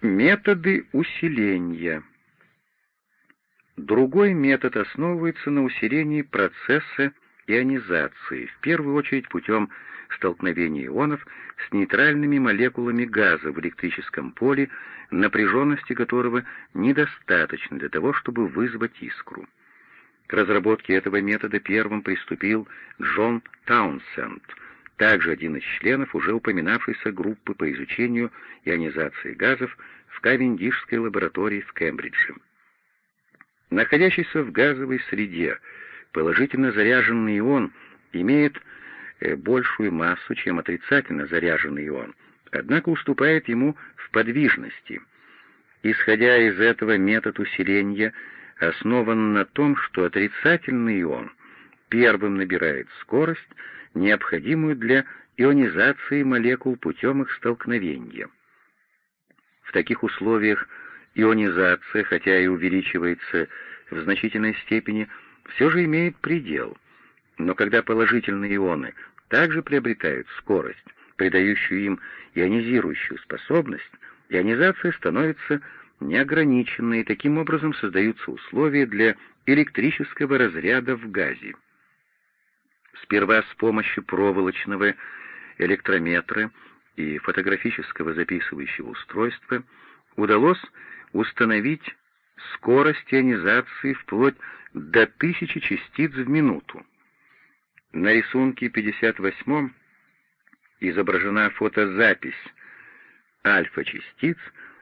Методы усиления. Другой метод основывается на усилении процесса ионизации, в первую очередь путем столкновения ионов с нейтральными молекулами газа в электрическом поле, напряженности которого недостаточно для того, чтобы вызвать искру. К разработке этого метода первым приступил Джон Таунсенд — также один из членов уже упоминавшейся группы по изучению ионизации газов в Кавендишской лаборатории в Кембридже. Находящийся в газовой среде положительно заряженный ион имеет э, большую массу, чем отрицательно заряженный ион, однако уступает ему в подвижности. Исходя из этого, метод усиления основан на том, что отрицательный ион первым набирает скорость, необходимую для ионизации молекул путем их столкновения. В таких условиях ионизация, хотя и увеличивается в значительной степени, все же имеет предел. Но когда положительные ионы также приобретают скорость, придающую им ионизирующую способность, ионизация становится неограниченной, и таким образом создаются условия для электрического разряда в газе. Сперва с помощью проволочного электрометра и фотографического записывающего устройства удалось установить скорость ионизации вплоть до тысячи частиц в минуту. На рисунке 58 изображена фотозапись альфа-частиц,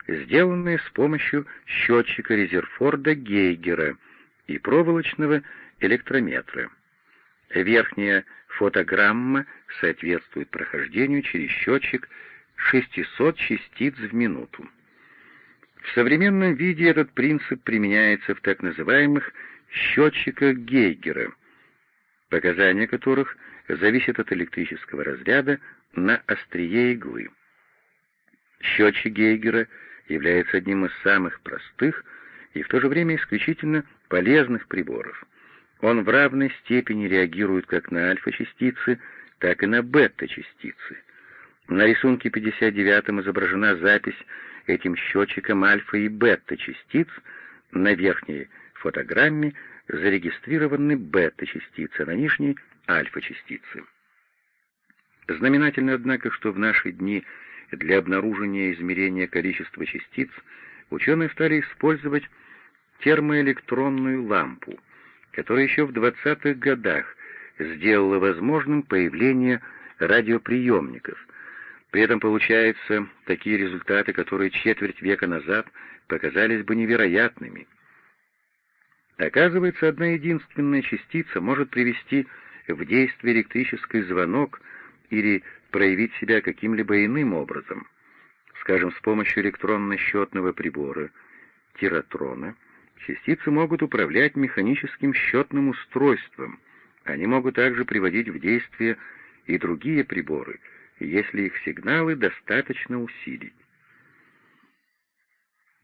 сделанная с помощью счетчика Резерфорда Гейгера и проволочного электрометра. Верхняя фотограмма соответствует прохождению через счетчик 600 частиц в минуту. В современном виде этот принцип применяется в так называемых счетчиках Гейгера, показания которых зависят от электрического разряда на острие иглы. Счетчик Гейгера является одним из самых простых и в то же время исключительно полезных приборов — он в равной степени реагирует как на альфа-частицы, так и на бета-частицы. На рисунке 59 изображена запись этим счетчиком альфа и бета-частиц. На верхней фотограмме зарегистрированы бета-частицы, а на нижней — альфа-частицы. Знаменательно, однако, что в наши дни для обнаружения и измерения количества частиц ученые стали использовать термоэлектронную лампу — которая еще в 20-х годах сделала возможным появление радиоприемников. При этом получаются такие результаты, которые четверть века назад показались бы невероятными. Оказывается, одна единственная частица может привести в действие электрический звонок или проявить себя каким-либо иным образом, скажем, с помощью электронно-счетного прибора, тиратрона, Частицы могут управлять механическим счетным устройством. Они могут также приводить в действие и другие приборы, если их сигналы достаточно усилить.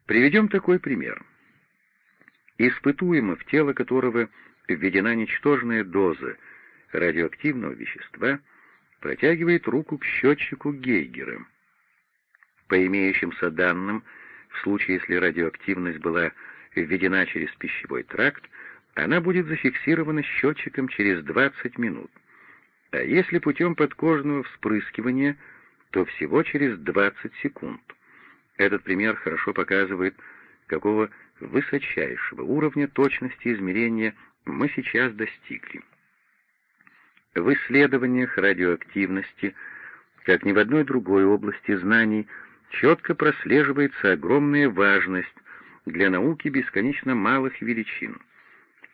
Приведем такой пример. Испытуемо, в тело которого введена ничтожная доза радиоактивного вещества, протягивает руку к счетчику Гейгера. По имеющимся данным, в случае, если радиоактивность была введена через пищевой тракт, она будет зафиксирована счетчиком через 20 минут. А если путем подкожного вспрыскивания, то всего через 20 секунд. Этот пример хорошо показывает, какого высочайшего уровня точности измерения мы сейчас достигли. В исследованиях радиоактивности, как ни в одной другой области знаний, четко прослеживается огромная важность для науки бесконечно малых величин.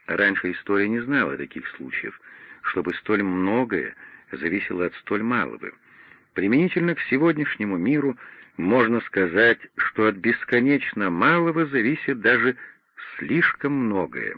Раньше история не знала таких случаев, чтобы столь многое зависело от столь малого. Применительно к сегодняшнему миру можно сказать, что от бесконечно малого зависит даже слишком многое.